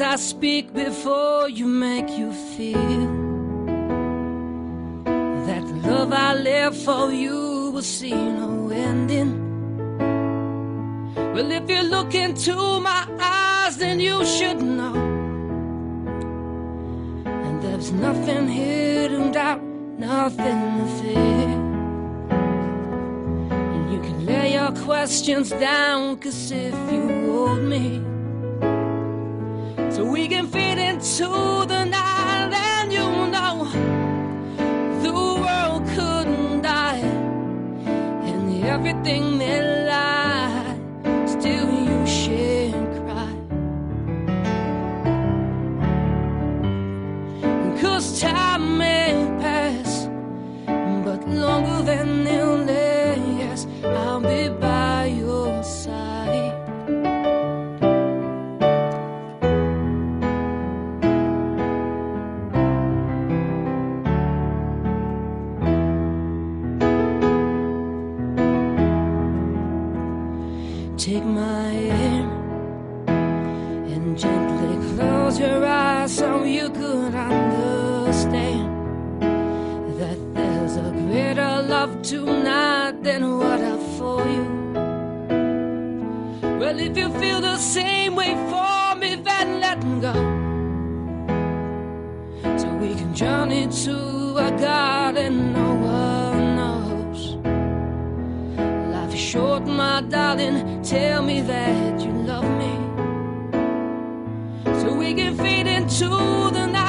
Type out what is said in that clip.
I speak before you make you feel that the love I live for you will see no ending. Well, if you look into my eyes, then you should know. And there's nothing to doubt, nothing to fear. And you can lay your questions down, cause if you hold me, so we can fit into the night, and you know the world couldn't die, and everything may lie, still you shan't cry. Cause time may pass, but longer than it'll my hand and gently close your eyes so you could understand that there's a greater love tonight than what I for you. Well, if you feel the same way for me, then let me go. So we can journey to a garden short, my darling. Tell me that you love me. So we can fade into the night,